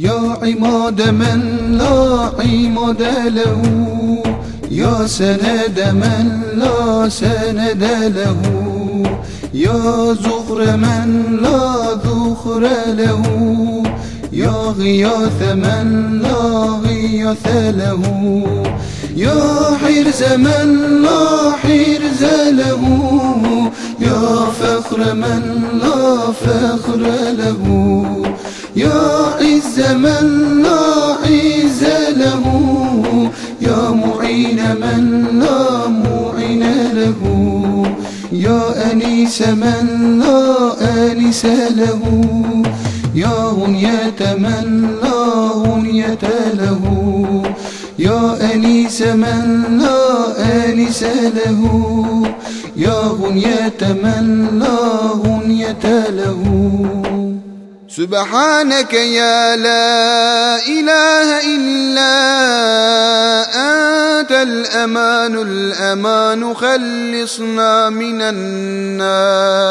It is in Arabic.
يا عماد من لا عماد له يا سند من لا سند له يا زخر من لا ذخر له يا غياث من لا غياث له يا حرز من لا حرز له يا فخر من لا فخر له يا معين من لا معين له يا أنيس من لا أنيس له. يا غنية من لا غنية له يا أنيس من لا أنيس له. يا غنية من لا غنية له سبحانك يا لا إله إلا الأمان الأمان خلصنا من النار.